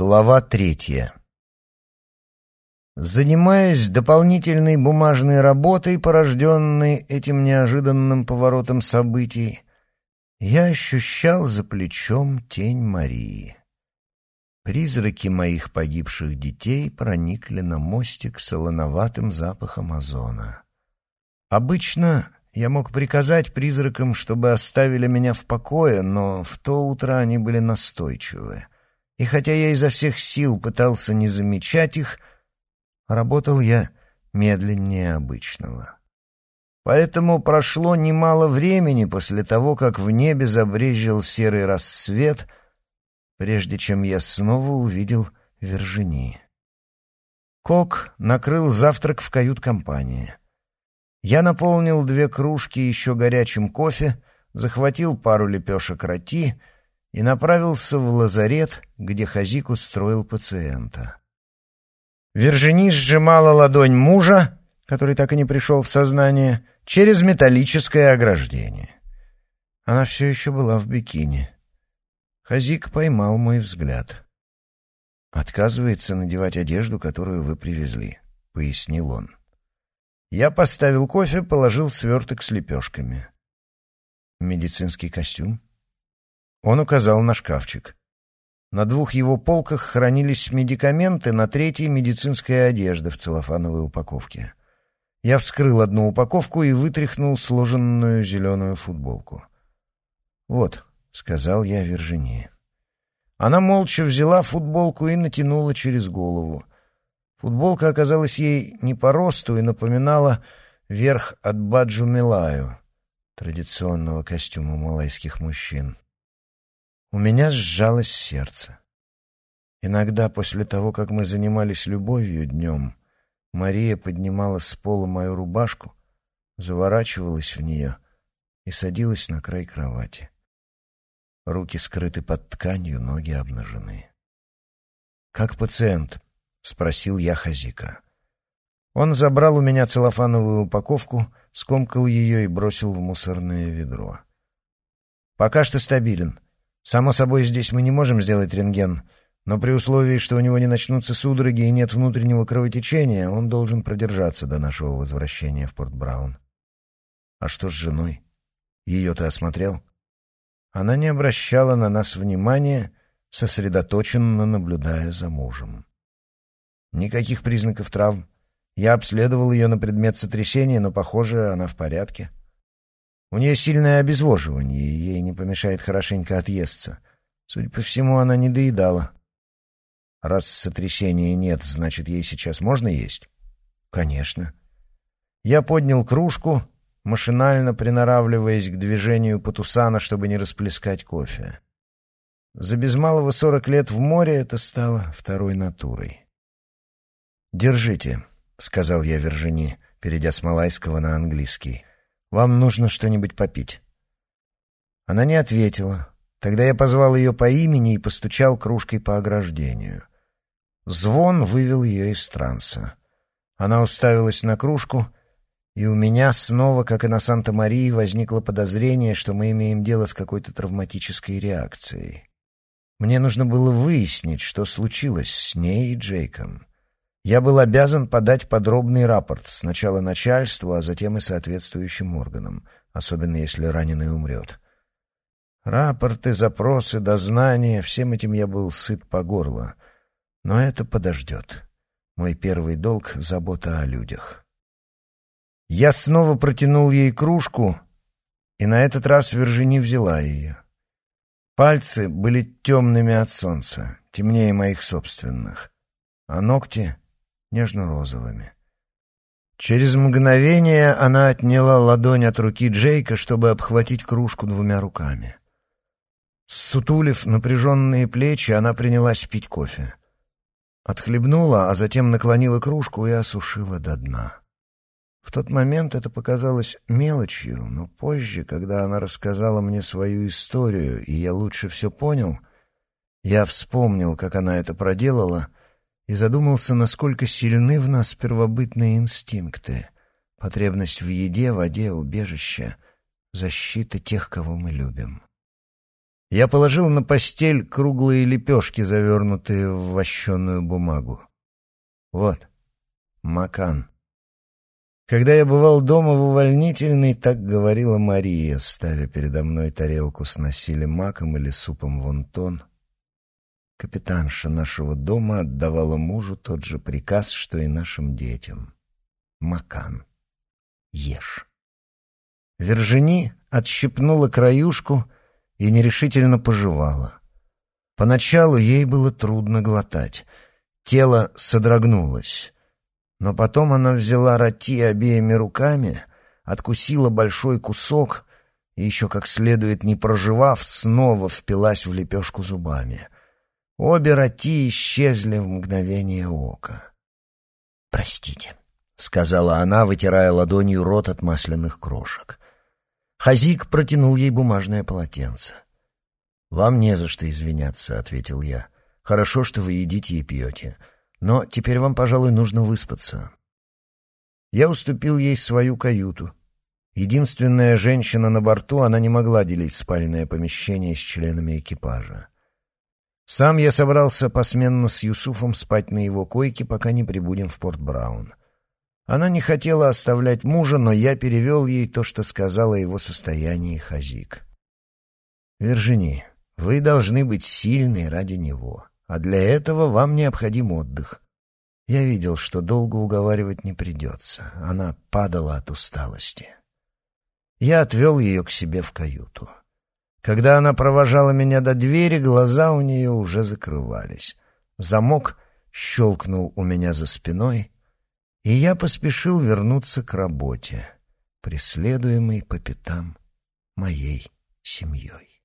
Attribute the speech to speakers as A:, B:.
A: Глава третья. Занимаясь дополнительной бумажной работой, порожденной этим неожиданным поворотом событий, я ощущал за плечом тень Марии. Призраки моих погибших детей проникли на мостик солоноватым запахом озона. Обычно я мог приказать призракам, чтобы оставили меня в покое, но в то утро они были настойчивы. И хотя я изо всех сил пытался не замечать их, работал я медленнее обычного. Поэтому прошло немало времени после того, как в небе забрезжил серый рассвет, прежде чем я снова увидел Вержини. Кок накрыл завтрак в кают-компании. Я наполнил две кружки еще горячим кофе, захватил пару лепешек роти и направился в лазарет, где Хазик устроил пациента. Вержини сжимала ладонь мужа, который так и не пришел в сознание, через металлическое ограждение. Она все еще была в бикини. Хазик поймал мой взгляд. «Отказывается надевать одежду, которую вы привезли», — пояснил он. Я поставил кофе, положил сверток с лепешками. «Медицинский костюм?» Он указал на шкафчик. На двух его полках хранились медикаменты, на третьей — медицинская одежда в целлофановой упаковке. Я вскрыл одну упаковку и вытряхнул сложенную зеленую футболку. «Вот», — сказал я Виржинии. Она молча взяла футболку и натянула через голову. Футболка оказалась ей не по росту и напоминала верх от Баджу Милаю, традиционного костюма малайских мужчин. У меня сжалось сердце. Иногда после того, как мы занимались любовью днем, Мария поднимала с пола мою рубашку, заворачивалась в нее и садилась на край кровати. Руки скрыты под тканью, ноги обнажены. «Как пациент?» — спросил я Хазика. Он забрал у меня целлофановую упаковку, скомкал ее и бросил в мусорное ведро. «Пока что стабилен. Само собой, здесь мы не можем сделать рентген, но при условии, что у него не начнутся судороги и нет внутреннего кровотечения, он должен продержаться до нашего возвращения в Порт-Браун». «А что с женой? Ее ты осмотрел?» Она не обращала на нас внимания, сосредоточенно наблюдая за мужем. Никаких признаков травм. Я обследовал ее на предмет сотрясения, но, похоже, она в порядке. У нее сильное обезвоживание, и ей не помешает хорошенько отъесться. Судя по всему, она не доедала. Раз сотрясения нет, значит, ей сейчас можно есть? Конечно. Я поднял кружку, машинально приноравливаясь к движению Патусана, чтобы не расплескать кофе. За без малого сорок лет в море это стало второй натурой. «Держите», — сказал я Вержини, перейдя с малайского на английский. «Вам нужно что-нибудь попить». Она не ответила. Тогда я позвал ее по имени и постучал кружкой по ограждению. Звон вывел ее из транса. Она уставилась на кружку, и у меня снова, как и на Санта-Марии, возникло подозрение, что мы имеем дело с какой-то травматической реакцией. Мне нужно было выяснить, что случилось с ней и Джейком. Я был обязан подать подробный рапорт сначала начальству, а затем и соответствующим органам, особенно если раненый умрет. Рапорты, запросы, дознания — всем этим я был сыт по горло. Но это подождет. Мой первый долг — забота о людях. Я снова протянул ей кружку, и на этот раз Вержини взяла ее. Пальцы были темными от солнца, темнее моих собственных, а ногти нежно-розовыми. Через мгновение она отняла ладонь от руки Джейка, чтобы обхватить кружку двумя руками. Сутулив напряженные плечи, она принялась пить кофе. Отхлебнула, а затем наклонила кружку и осушила до дна. В тот момент это показалось мелочью, но позже, когда она рассказала мне свою историю, и я лучше все понял, я вспомнил, как она это проделала — и задумался, насколько сильны в нас первобытные инстинкты, потребность в еде, воде, убежище, защита тех, кого мы любим. Я положил на постель круглые лепешки, завернутые в вощеную бумагу. Вот, макан. Когда я бывал дома в увольнительной, так говорила Мария, ставя передо мной тарелку с насилием маком или супом вонтон. Капитанша нашего дома отдавала мужу тот же приказ, что и нашим детям. Макан. Ешь. Вержини отщипнула краюшку и нерешительно пожевала. Поначалу ей было трудно глотать. Тело содрогнулось. Но потом она взяла роти обеими руками, откусила большой кусок и еще как следует не проживав, снова впилась в лепешку зубами. Обе роти исчезли в мгновение ока. «Простите», — сказала она, вытирая ладонью рот от масляных крошек. Хазик протянул ей бумажное полотенце. «Вам не за что извиняться», — ответил я. «Хорошо, что вы едите и пьете. Но теперь вам, пожалуй, нужно выспаться. Я уступил ей свою каюту. Единственная женщина на борту, она не могла делить спальное помещение с членами экипажа. Сам я собрался посменно с Юсуфом спать на его койке, пока не прибудем в Порт-Браун. Она не хотела оставлять мужа, но я перевел ей то, что сказала о его состоянии Хазик. «Вержини, вы должны быть сильны ради него а для этого вам необходим отдых. Я видел, что долго уговаривать не придется. Она падала от усталости. Я отвел ее к себе в каюту. Когда она провожала меня до двери, глаза у нее уже закрывались. Замок щелкнул у меня за спиной, и я поспешил вернуться к работе, преследуемой по пятам моей семьей.